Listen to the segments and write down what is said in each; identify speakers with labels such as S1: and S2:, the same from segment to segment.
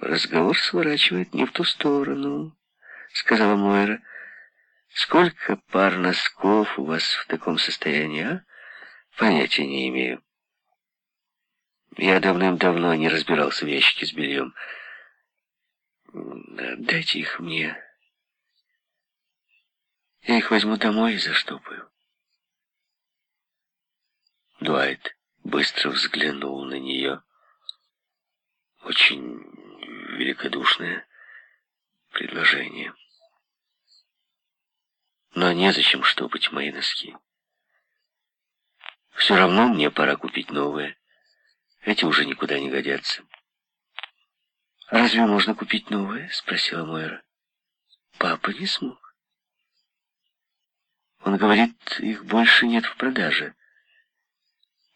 S1: разговор сворачивает не в ту сторону, сказала Мойра. Сколько пар носков у вас в таком состоянии, а? Понятия не имею. Я давным-давно не разбирался в ящике с бельем. Дайте их мне. Я их возьму домой и заштопаю. Дуайт быстро взглянул на нее. Очень великодушное предложение. Но незачем штопать мои носки. Все равно мне пора купить новые. Эти уже никуда не годятся. «Разве можно купить новые?» — спросила Мойра. «Папа не смог. Он говорит, их больше нет в продаже.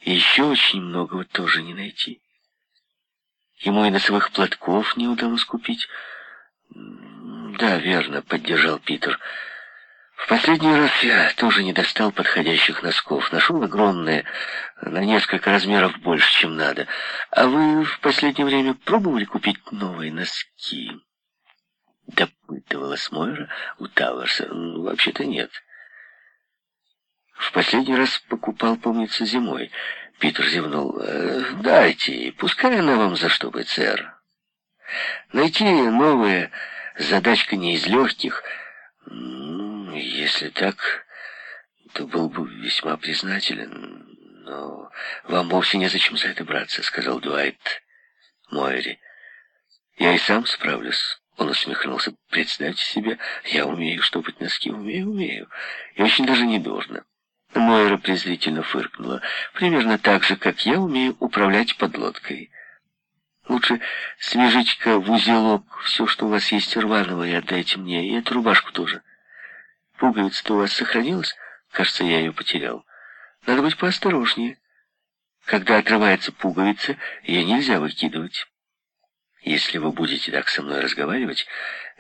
S1: И еще очень многого тоже не найти. Ему и носовых платков не удалось купить. Да, верно, поддержал Питер. В последний раз я тоже не достал подходящих носков. Нашел огромные, на несколько размеров больше, чем надо. А вы в последнее время пробовали купить новые носки? Допытывалась Мойра у Тауэрса. Вообще-то нет. В последний раз покупал, помнится, зимой. Питер зевнул. «Э, «Дайте, пускай она вам заштопает, сэр. Найти новые задачка не из легких. Если так, то был бы весьма признателен. Но вам вовсе незачем за это браться», — сказал Дуайт Мойри. «Я и сам справлюсь». Он усмехнулся. «Представьте себе, я умею штопать носки, умею, умею. И очень даже недурно». Мойра презрительно фыркнула. «Примерно так же, как я умею управлять подлодкой. Лучше свяжите-ка в узелок все, что у вас есть рваного, и отдайте мне, и эту рубашку тоже. Пуговица-то у вас сохранилась? Кажется, я ее потерял. Надо быть поосторожнее. Когда отрывается пуговица, ее нельзя выкидывать. Если вы будете так со мной разговаривать,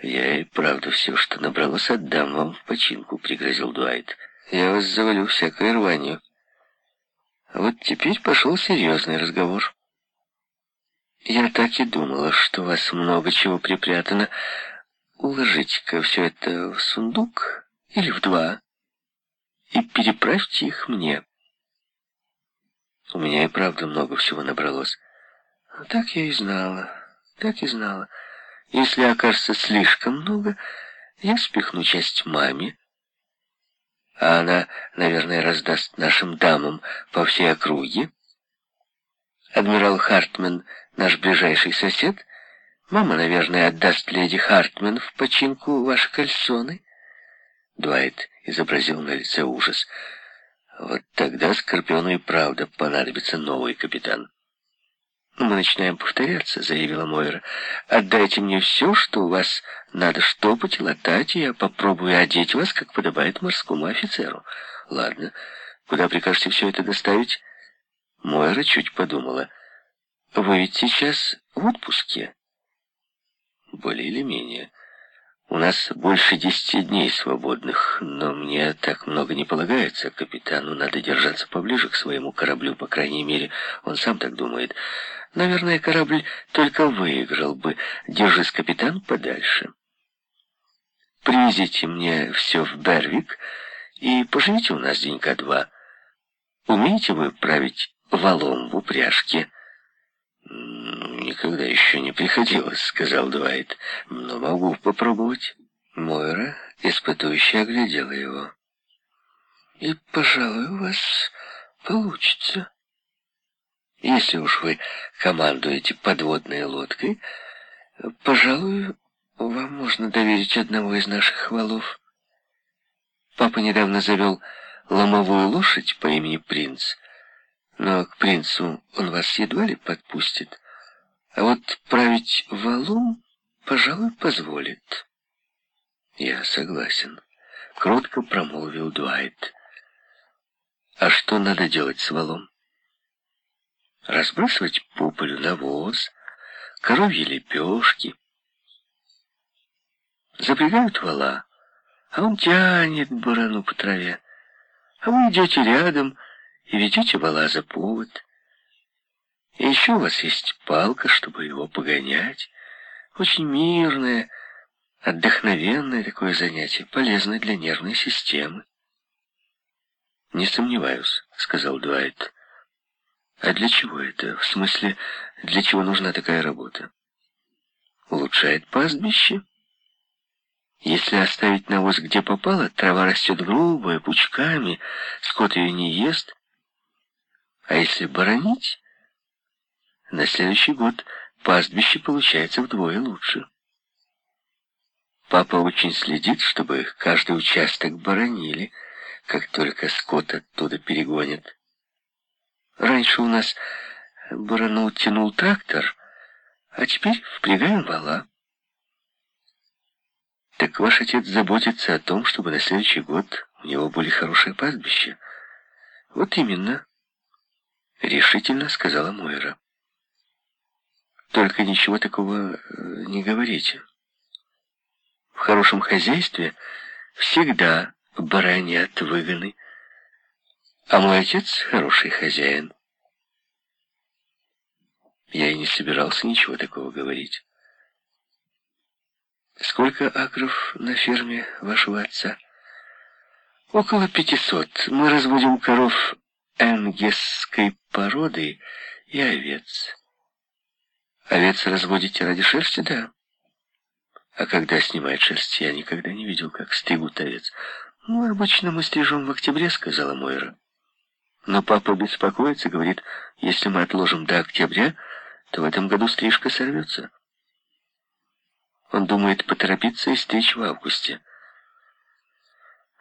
S1: я и правда все, что набралось, отдам вам в починку», — пригрозил Дуайт я вас завалю всякой рванью. Вот теперь пошел серьезный разговор. Я так и думала, что у вас много чего припрятано. Уложите-ка все это в сундук или в два и переправьте их мне. У меня и правда много всего набралось. Так я и знала, так и знала. Если окажется слишком много, я спихну часть маме, а она, наверное, раздаст нашим дамам по всей округе. Адмирал Хартман, наш ближайший сосед, мама, наверное, отдаст леди Хартман в починку ваши кальсоны. Дуайт изобразил на лице ужас. Вот тогда Скорпиону и правда понадобится новый капитан. «Мы начинаем повторяться», — заявила Мойра. «Отдайте мне все, что у вас надо штопать и латать, и я попробую одеть вас, как подобает морскому офицеру». «Ладно. Куда прикажете все это доставить?» Мойра чуть подумала. «Вы ведь сейчас в отпуске?» «Более или менее». У нас больше десяти дней свободных, но мне так много не полагается. Капитану надо держаться поближе к своему кораблю, по крайней мере, он сам так думает. Наверное, корабль только выиграл бы. Держись, капитан, подальше. Привезите мне все в Бервик и поживите у нас денька два. Умеете вы править валом в упряжке?» «Никогда еще не приходилось», — сказал Дуайт. «Но могу попробовать». Мойра испытующе оглядела его. «И, пожалуй, у вас получится. Если уж вы командуете подводной лодкой, пожалуй, вам можно доверить одного из наших валов. Папа недавно завел ломовую лошадь по имени Принц, но к принцу он вас едва ли подпустит. А вот править валом, пожалуй, позволит. Я согласен. Кротко промолвил Дуайт. А что надо делать с валом? Разбрасывать по полю навоз, коровьи лепешки. Запрягают вала, а он тянет барану по траве. А вы идете рядом и ведете вала за повод. И еще у вас есть палка, чтобы его погонять. Очень мирное, отдохновенное такое занятие, полезное для нервной системы. «Не сомневаюсь», — сказал Дуайт. «А для чего это? В смысле, для чего нужна такая работа?» «Улучшает пастбище?» Если оставить навоз где попало, трава растет грубая, пучками, скот ее не ест. А если боронить, на следующий год пастбище получается вдвое лучше. Папа очень следит, чтобы каждый участок боронили, как только скот оттуда перегонят. Раньше у нас барану тянул трактор, а теперь впрягаем вала. Так ваш отец заботится о том, чтобы на следующий год у него были хорошие пастбища. Вот именно, решительно сказала Мойра. Только ничего такого э, не говорите. В хорошем хозяйстве всегда баранят выгоны, а мой отец хороший хозяин. Я и не собирался ничего такого говорить. Сколько акров на ферме вашего отца? Около пятисот. Мы разводим коров энгесской породы и овец. Овец разводите ради шерсти, да? А когда снимают шерсть, я никогда не видел, как стригут овец. Ну, обычно мы стрижем в октябре, сказала Мойра. Но папа беспокоится, говорит, если мы отложим до октября, то в этом году стрижка сорвется. Он думает поторопиться и стричь в августе.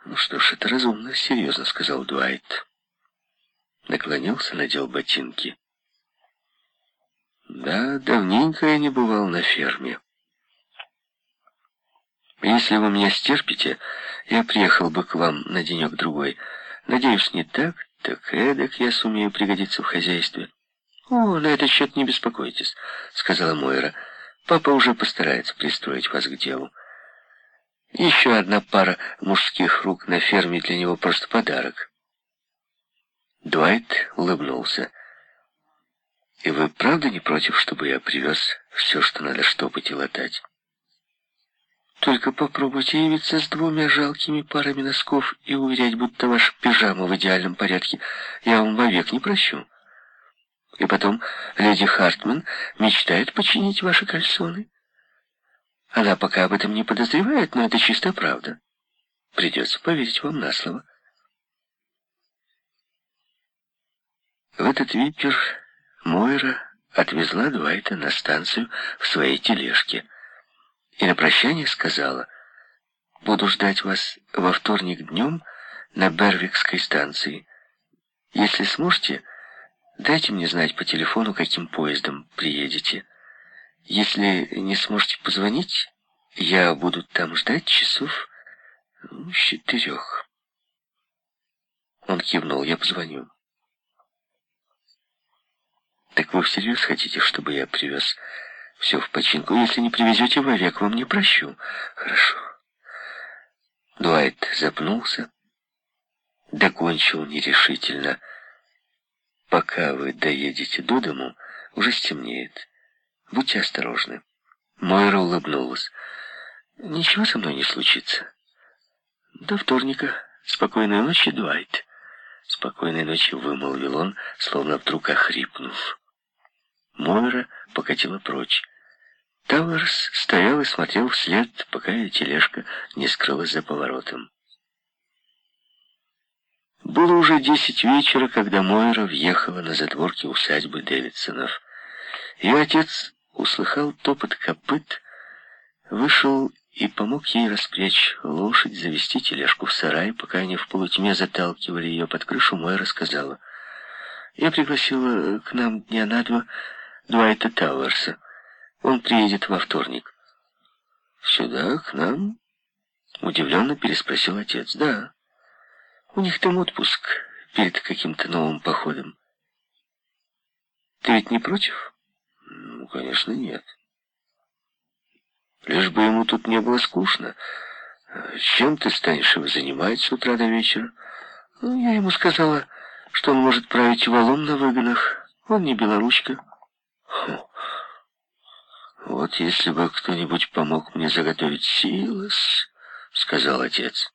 S1: «Ну что ж, это разумно, серьезно», — сказал Дуайт. Наклонился, надел ботинки. «Да, давненько я не бывал на ферме. Если вы меня стерпите, я приехал бы к вам на денек-другой. Надеюсь, не так, так эдак я сумею пригодиться в хозяйстве». «О, на этот счет не беспокойтесь», — сказала Мойра. Папа уже постарается пристроить вас к делу. Еще одна пара мужских рук на ферме для него просто подарок. Дуайт улыбнулся. «И вы правда не против, чтобы я привез все, что надо штопать и латать?» «Только попробуйте явиться с двумя жалкими парами носков и уверять, будто ваша пижама в идеальном порядке. Я вам вовек не прощу». И потом леди Хартман мечтает починить ваши кальсоны. Она пока об этом не подозревает, но это чистая правда. Придется поверить вам на слово. В этот вечер Мойра отвезла Дуайта на станцию в своей тележке и на прощание сказала, «Буду ждать вас во вторник днем на Бервикской станции. Если сможете, Дайте мне знать по телефону, каким поездом приедете. Если не сможете позвонить, я буду там ждать часов ну, четырех. Он кивнул, я позвоню. Так вы всерьез хотите, чтобы я привез все в починку? Если не привезете, вовек вам не прощу. Хорошо. Дуайт запнулся, докончил нерешительно. Пока вы доедете до дому, уже стемнеет. Будьте осторожны. Мойра улыбнулась. Ничего со мной не случится. До вторника. Спокойной ночи, Дуайт. Спокойной ночи, вымолвил он, словно вдруг охрипнув. Мойра покатила прочь. Тауэрс стоял и смотрел вслед, пока ее тележка не скрылась за поворотом. Было уже десять вечера, когда Мойра въехала на задворки усадьбы Дэвидсонов. Ее отец услыхал топот копыт, вышел и помог ей распрячь лошадь, завести тележку в сарай, пока они в полутьме заталкивали ее под крышу, Мойра сказала, «Я пригласила к нам дня на два Дуайта Тауэрса. Он приедет во вторник». «Сюда, к нам?» — удивленно переспросил отец. «Да». У них там отпуск перед каким-то новым походом. Ты ведь не против? Ну, конечно, нет. Лишь бы ему тут не было скучно. Чем ты станешь его занимать с утра до вечера? Ну, я ему сказала, что он может править валом на выгонах. Он не белоручка. Вот если бы кто-нибудь помог мне заготовить силос, сказал отец.